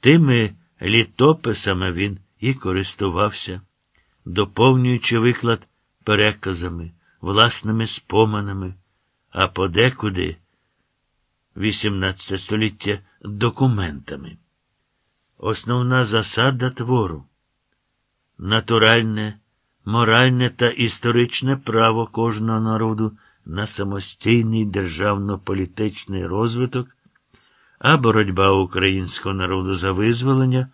Тими літописами він і користувався, доповнюючи виклад переказами, власними споминами, а подекуди, XVIII століття, документами. Основна засада твору натуральне, моральне та історичне право кожного народу на самостійний державно-політичний розвиток, а боротьба українського народу за визволення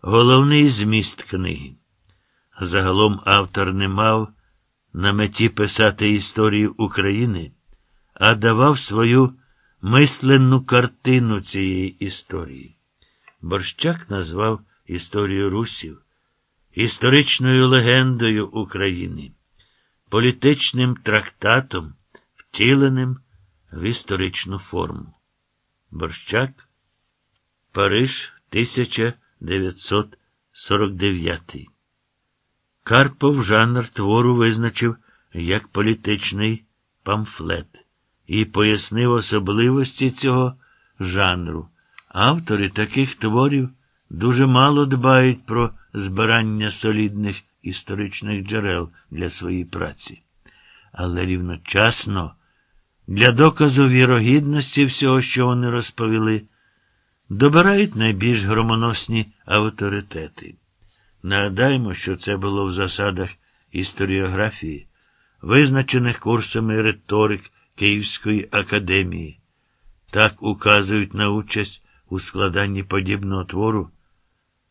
головний зміст книги. Загалом автор не мав на меті писати історію України, а давав свою мисленну картину цієї історії. Борщак назвав історію русів історичною легендою України, політичним трактатом, втіленим в історичну форму. Борщак, Париж, 1949. Карпов жанр твору визначив як політичний памфлет і пояснив особливості цього жанру. Автори таких творів дуже мало дбають про збирання солідних історичних джерел для своєї праці. Але рівночасно для доказу вірогідності всього, що вони розповіли, добирають найбільш громоносні авторитети. Нагадаймо, що це було в засадах історіографії, визначених курсами риторик Київської академії. Так указують на участь у складанні подібного твору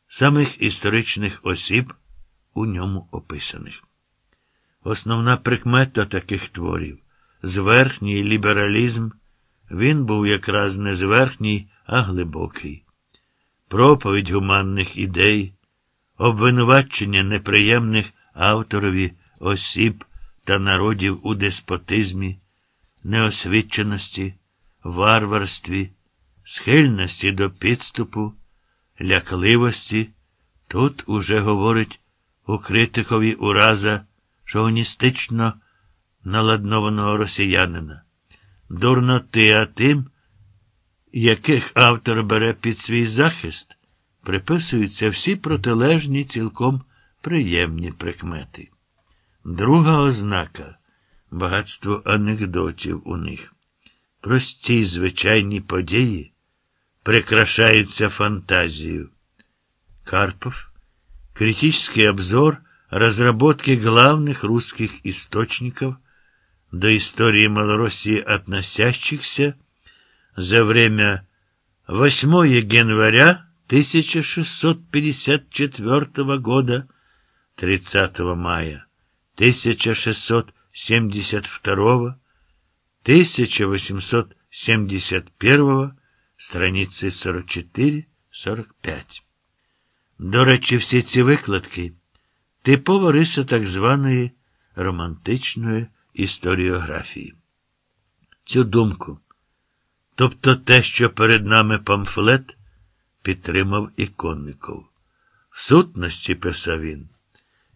самих історичних осіб, у ньому описаних. Основна прикмета таких творів зверхній лібералізм, він був якраз не зверхній, а глибокий. Проповідь гуманних ідей, обвинувачення неприємних авторові осіб та народів у деспотизмі, неосвіченості, варварстві, схильності до підступу лякливості, тут уже говорить у критикові ураза шовністично наладнованого росіянина. Дурноти, а тим, яких автор бере під свій захист, приписуються всі протилежні, цілком приємні прикмети. Друга ознака багатство анекдотів у них. Прості звичайні події прикрашаются фантазию. Карпов. Критический обзор разработки главных русских источников до истории Малороссии относящихся за время 8 января 1654 года 30 мая 1672 1871 страниці 44-45. До речі, всі ці викладки типова риса так званої романтичної історіографії. Цю думку, тобто те, що перед нами памфлет, підтримав іконников. В сутності, писав він,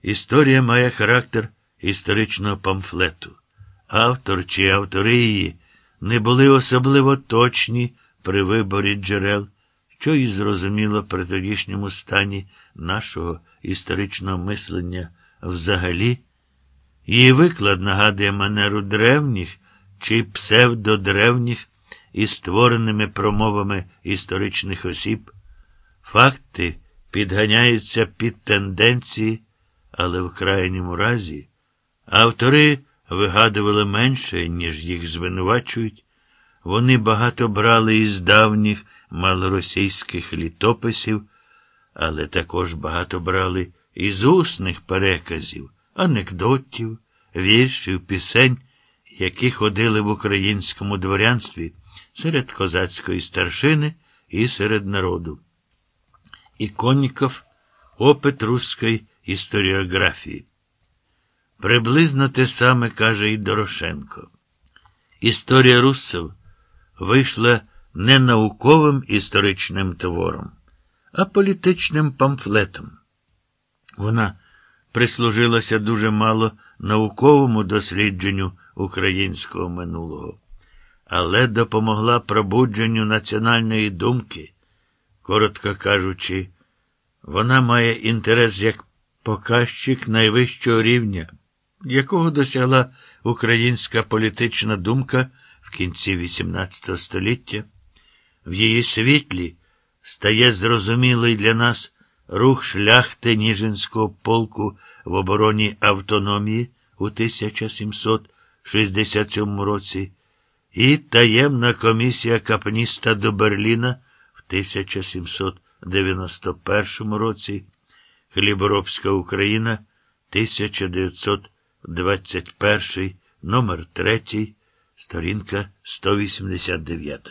історія має характер історичного памфлету. Автор чи автори її не були особливо точні при виборі джерел, що і зрозуміло при тодішньому стані нашого історичного мислення взагалі, її виклад нагадує манеру древніх чи псевдодревніх із створеними промовами історичних осіб. Факти підганяються під тенденції, але в крайньому разі автори вигадували менше, ніж їх звинувачують. Вони багато брали із давніх малоросійських літописів, але також багато брали із усних переказів, анекдотів, віршів, пісень, які ходили в українському дворянстві серед козацької старшини і серед народу. Іконніков опит руської історіографії. Приблизно те саме каже і Дорошенко. Історія русів вийшла не науковим історичним твором, а політичним памфлетом. Вона прислужилася дуже мало науковому дослідженню українського минулого, але допомогла пробудженню національної думки. Коротко кажучи, вона має інтерес як показчик найвищого рівня, якого досягла українська політична думка в кінці XVIII століття. В її світлі стає зрозумілий для нас рух шляхти Ніжинського полку в обороні автономії у 1767 році і таємна комісія капніста до Берліна в 1791 році, Хліборобська Україна 1921, номер 3, сторінка 189.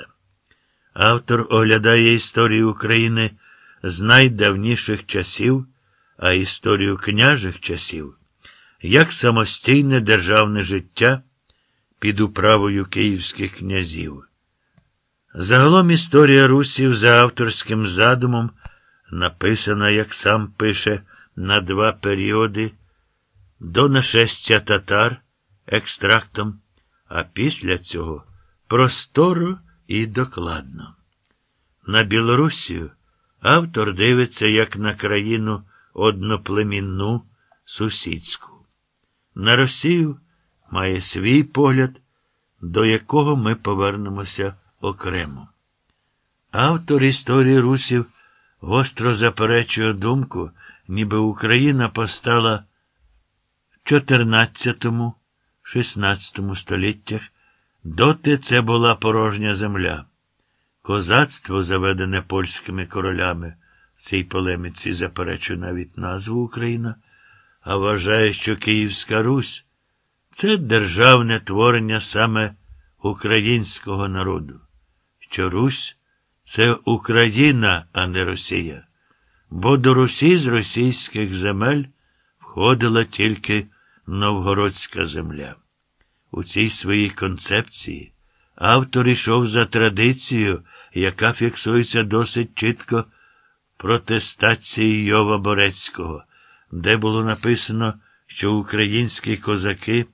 Автор оглядає історію України з найдавніших часів, а історію княжих часів як самостійне державне життя під управою київських князів. Загалом історія русів за авторським задумом написана, як сам пише, на два періоди до нашестя татар екстрактом, а після цього просторо і докладно. На Білорусію автор дивиться як на країну одноплемінну сусідську. На Росію має свій погляд, до якого ми повернемося окремо. Автор історії русів гостро заперечує думку, ніби Україна постала в 14-16 століттях, доти це була порожня земля. Козацтво, заведене польськими королями, цій полеміці заперечує навіть назву Україна а вважає, що Київська Русь це державне творення саме українського народу, що Русь це Україна, а не Росія, бо до Русі з російських земель входила тільки Новгородська земля. У цій своїй концепції автор йшов за традицією, яка фіксується досить чітко протестації Йова Борецького де було написано, що українські козаки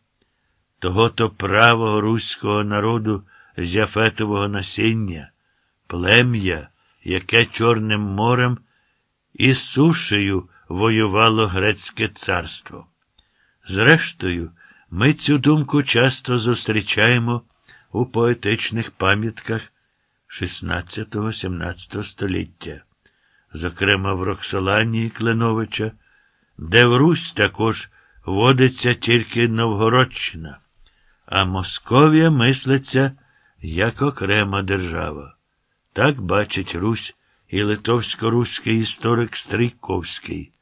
того то правого руського народу з Яфетового насіння, плем'я, яке Чорним морем і сушею воювало грецьке царство. Зрештою, ми цю думку часто зустрічаємо у поетичних пам'ятках XVI-XVII століття, зокрема в Роксолані Кленовича де в Русь також водиться тільки Новгородщина, а Московія мислиться як окрема держава. Так бачить Русь і литовсько-руський історик Стрийковський,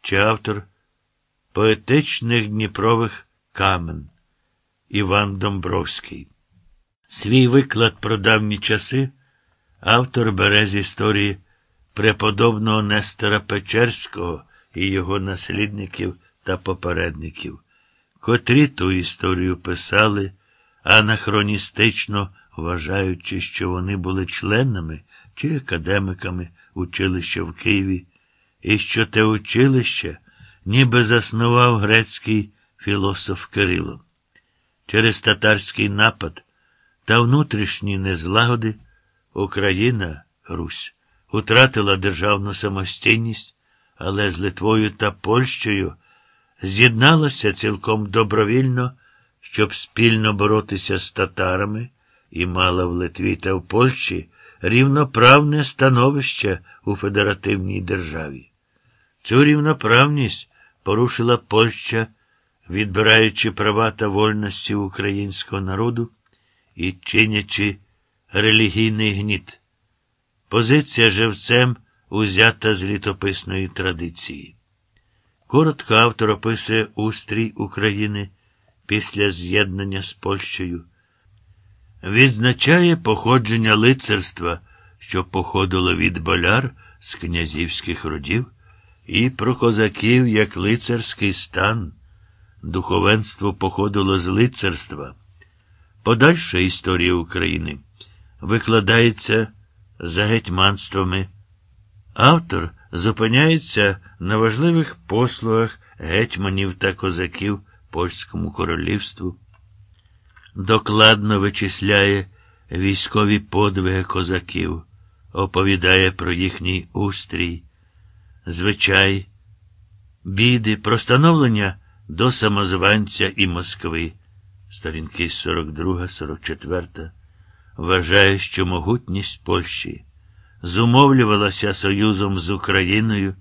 чи автор поетичних Дніпрових камен Іван Домбровський. Свій виклад про давні часи автор бере з історії преподобного Нестора Печерського і його наслідників та попередників, котрі ту історію писали, анахроністично вважаючи, що вони були членами чи академиками училища в Києві, і що те училище ніби заснував грецький філософ Кирило. Через татарський напад та внутрішні незлагоди Україна, Русь, утратила державну самостійність але з Литвою та Польщею з'єдналася цілком добровільно, щоб спільно боротися з татарами і мала в Литві та в Польщі рівноправне становище у федеративній державі. Цю рівноправність порушила Польща, відбираючи права та вольності українського народу і чинячи релігійний гніт. Позиція живцем узята з літописної традиції. Коротко автор описує устрій України після з'єднання з Польщею, відзначає походження лицарства, що походило від боляр з князівських родів, і про козаків як лицарський стан. Духовенство походило з лицарства. Подальша історія України викладається за гетьманствами. Автор зупиняється на важливих послугах гетьманів та козаків польському королівству, докладно вичисляє військові подвиги козаків, оповідає про їхній устрій, звичай, біди, про становлення до самозванця і Москви, сторінки 42-44, вважає, що могутність Польщі зумовлювалася союзом з Україною,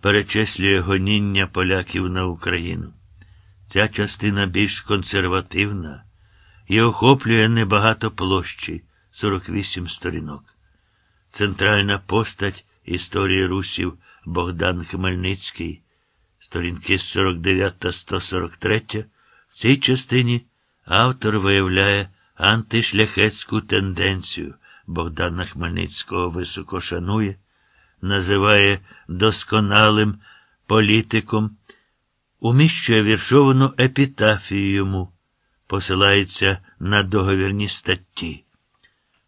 перечислює гоніння поляків на Україну. Ця частина більш консервативна і охоплює небагато площі 48 сторінок. Центральна постать історії русів Богдан Хмельницький, сторінки 49 та 143, в цій частині автор виявляє антишляхетську тенденцію Богдана Хмельницького високо шанує, називає досконалим політиком, уміщує віршовану епітафію йому, посилається на договірні статті.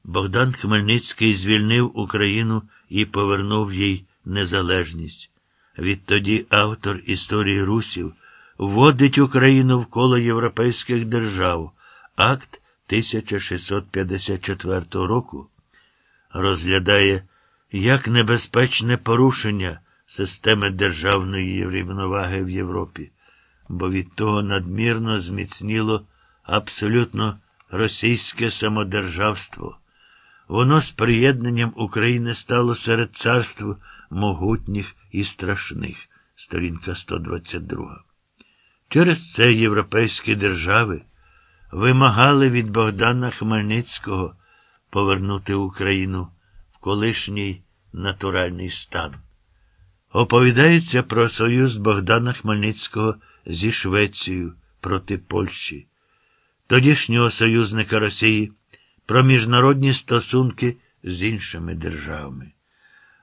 Богдан Хмельницький звільнив Україну і повернув їй незалежність. Відтоді автор історії русів вводить Україну в коло європейських держав. Акт 1654 року розглядає як небезпечне порушення системи державної рівноваги в Європі, бо від того надмірно зміцніло абсолютно російське самодержавство. Воно з приєднанням України стало серед царств могутніх і страшних, сторінка 122. Через це європейські держави вимагали від Богдана Хмельницького повернути Україну в колишній натуральний стан. Оповідається про союз Богдана Хмельницького зі Швецією проти Польщі, тодішнього союзника Росії, про міжнародні стосунки з іншими державами.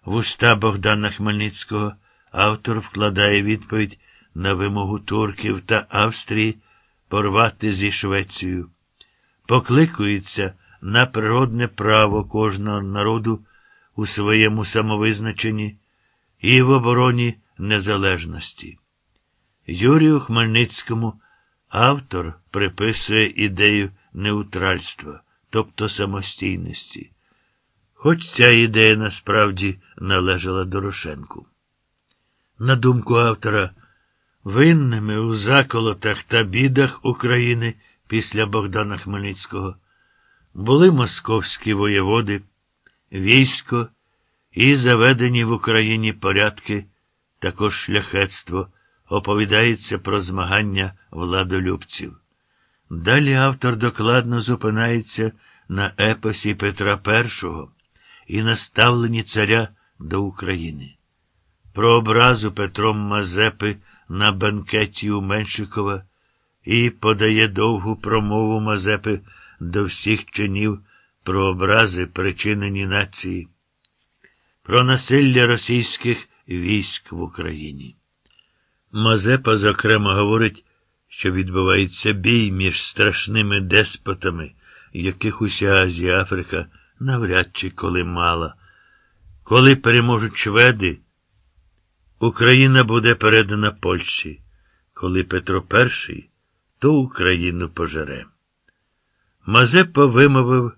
В уста Богдана Хмельницького автор вкладає відповідь на вимогу турків та Австрії порвати зі Швецією, покликується на природне право кожного народу у своєму самовизначенні і в обороні незалежності. Юрію Хмельницькому автор приписує ідею неутральства, тобто самостійності. Хоч ця ідея насправді належала Дорошенку. На думку автора, винними у заколотах та бідах України після Богдана Хмельницького були московські воєводи, військо і заведені в Україні порядки, також шляхетство, оповідається про змагання владолюбців. Далі автор докладно зупинається на епосі Петра І і на ставленні царя до України. Про образу Петром Мазепи на бенкеті у Меншикова і подає довгу промову Мазепи до всіх чинів про образи, причинені нації, про насилля російських військ в Україні. Мазепа, зокрема, говорить, що відбувається бій між страшними деспотами, яких уся Азія Африка навряд чи коли мала. Коли переможуть шведи, Україна буде передана Польщі. Коли Петро І, то Україну пожере. Мазепа вимовив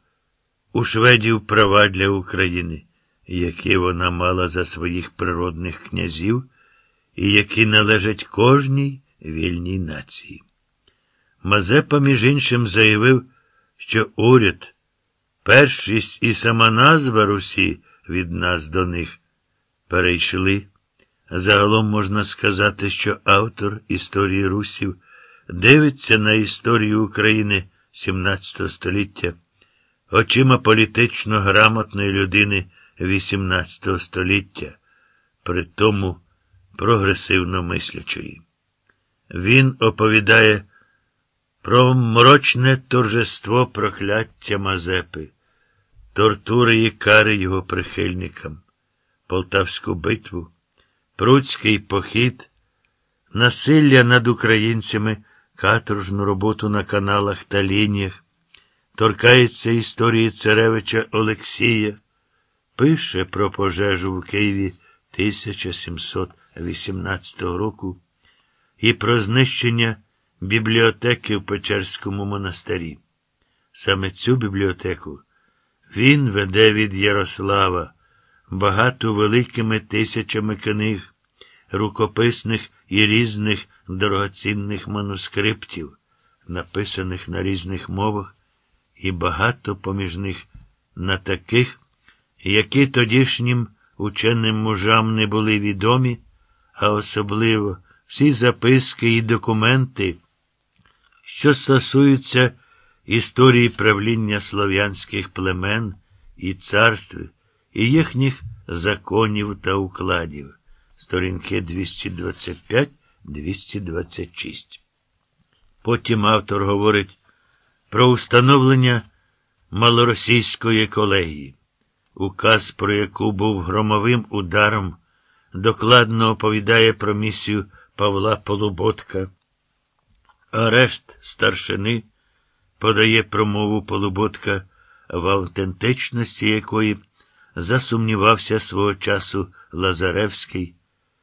у шведів права для України, які вона мала за своїх природних князів і які належать кожній вільній нації. Мазепа, між іншим, заявив, що уряд, першість і сама назва Русі від нас до них перейшли. Загалом можна сказати, що автор історії русів дивиться на історію України XVII століття очима політично грамотної людини XVIII століття, при тому прогресивно мислячої. Він оповідає про мрочне торжество прокляття Мазепи, тортури і кари його прихильникам, Полтавську битву, Пруцький похід, насилля над українцями, каторжну роботу на каналах та лініях, торкається історії царевича Олексія, пише про пожежу в Києві 1718 року і про знищення бібліотеки в Печерському монастирі. Саме цю бібліотеку Він веде від Ярослава багато великими тисячами книг, рукописних і різних дорогоцінних манускриптів, написаних на різних мовах, і багато поміж них на таких, які тодішнім ученим мужам не були відомі, а особливо всі записки і документи, що стосуються історії правління слов'янських племен і царств, і їхніх законів та укладів. Сторінки 225-226. Потім автор говорить про установлення малоросійської колегії, указ, про яку був громовим ударом, докладно оповідає про місію Павла Полуботка. Арешт старшини подає промову Полуботка, в автентичності якої засумнівався свого часу Лазаревський.